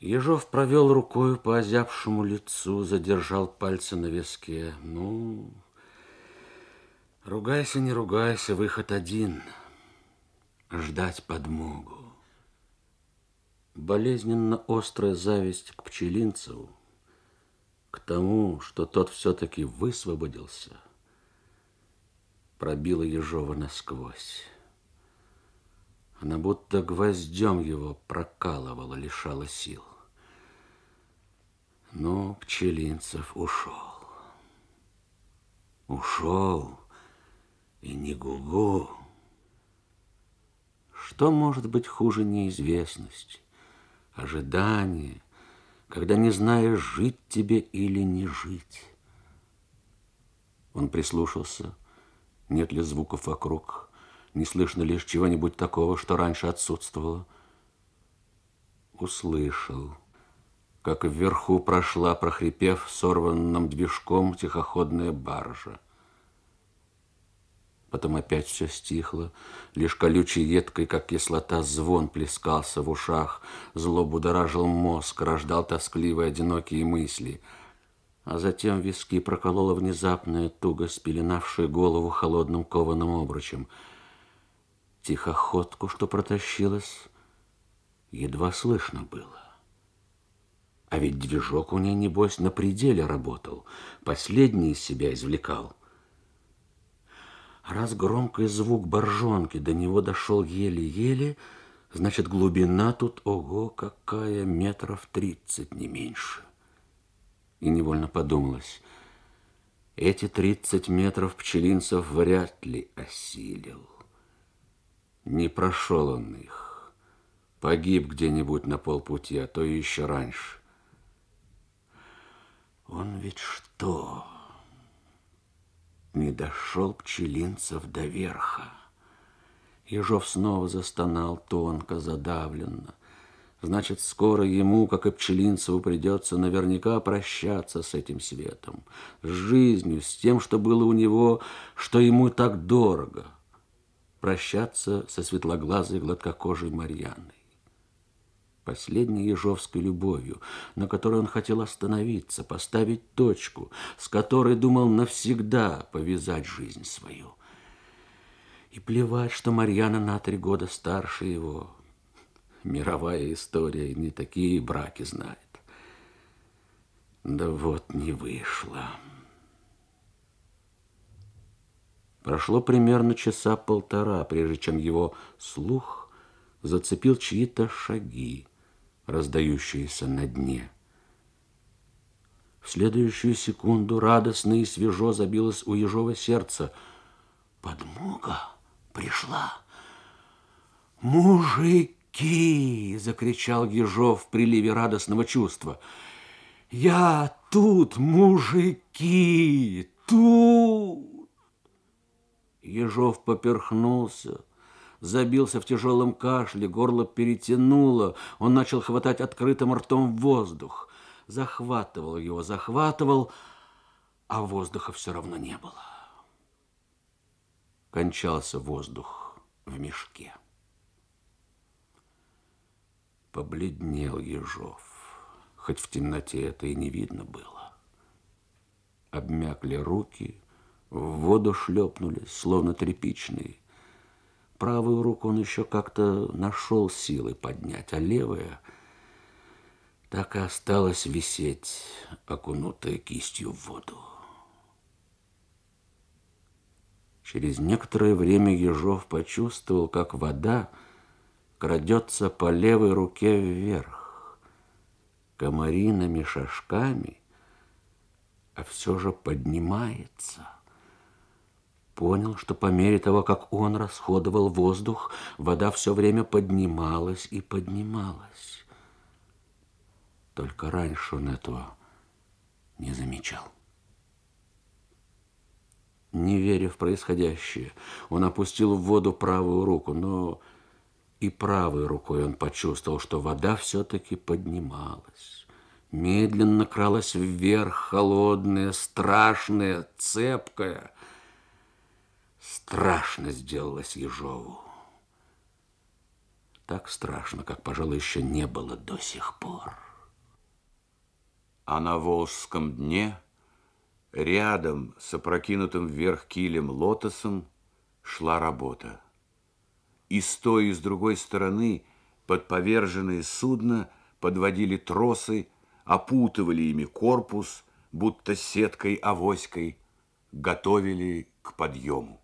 Ежов провел рукой по озябшему лицу, задержал пальцы на виске. Ну, ругайся, не ругайся, выход один. Ждать подмогу. Болезненно острая зависть к пчелинцеву, к тому, что тот все-таки высвободился, пробила Ежова насквозь. Она будто гвоздем его прокалывала, лишала сил. Но Пчелинцев ушел. Ушел и не гугу. Что может быть хуже неизвестности, ожидания, когда не знаешь, жить тебе или не жить? Он прислушался, нет ли звуков вокруг, не слышно лишь чего-нибудь такого, что раньше отсутствовало. Услышал, как вверху прошла, прохрипев сорванным движком, тихоходная баржа. Потом опять все стихло, лишь колючей едкой, как кислота, звон плескался в ушах, зло будоражил мозг, рождал тоскливые одинокие мысли. А затем виски проколола внезапная туго спеленавшая голову холодным кованым обручем — Тихоходку, что протащилась, едва слышно было. А ведь движок у ней, небось, на пределе работал, последний из себя извлекал. Раз громкий звук боржонки до него дошел еле-еле, значит, глубина тут, ого, какая, метров тридцать, не меньше. И невольно подумалось, эти тридцать метров пчелинцев вряд ли осилил. Не прошел он их. Погиб где-нибудь на полпути, а то и еще раньше. Он ведь что? Не дошел Пчелинцев до верха. Ежов снова застонал тонко, задавленно. Значит, скоро ему, как и Пчелинцеву, придется наверняка прощаться с этим светом, с жизнью, с тем, что было у него, что ему так дорого прощаться со светлоглазой гладкокожей Марьяной. Последней ежовской любовью, на которой он хотел остановиться, поставить точку, с которой думал навсегда повязать жизнь свою. И плевать, что Марьяна на три года старше его. Мировая история не такие браки знает. Да вот не вышло. Прошло примерно часа полтора, прежде чем его слух зацепил чьи-то шаги, раздающиеся на дне. В следующую секунду радостно и свежо забилось у Ежова сердце. Подмога пришла. «Мужики!» — закричал Ежов в приливе радостного чувства. «Я тут, мужики! Тут!» Ежов поперхнулся, забился в тяжелом кашле, горло перетянуло, он начал хватать открытым ртом воздух. Захватывал его, захватывал, а воздуха все равно не было. Кончался воздух в мешке. Побледнел Ежов, хоть в темноте это и не видно было. Обмякли руки, в воду шлепнулись, словно тряпичные. Правую руку он еще как-то нашел силы поднять, а левая так и осталась висеть, окунутая кистью в воду. Через некоторое время Ежов почувствовал, как вода крадется по левой руке вверх, комариными шажками, а все же поднимается понял, что по мере того, как он расходовал воздух, вода все время поднималась и поднималась. Только раньше он этого не замечал. Не веря в происходящее, он опустил в воду правую руку, но и правой рукой он почувствовал, что вода все-таки поднималась. Медленно кралась вверх, холодная, страшная, цепкая – Страшно сделалось Ежову. Так страшно, как, пожалуй, еще не было до сих пор. А на Волжском дне, рядом с опрокинутым вверх килем лотосом, шла работа. И с той, и с другой стороны под поверженные судна подводили тросы, опутывали ими корпус, будто сеткой-авоськой, готовили к подъему.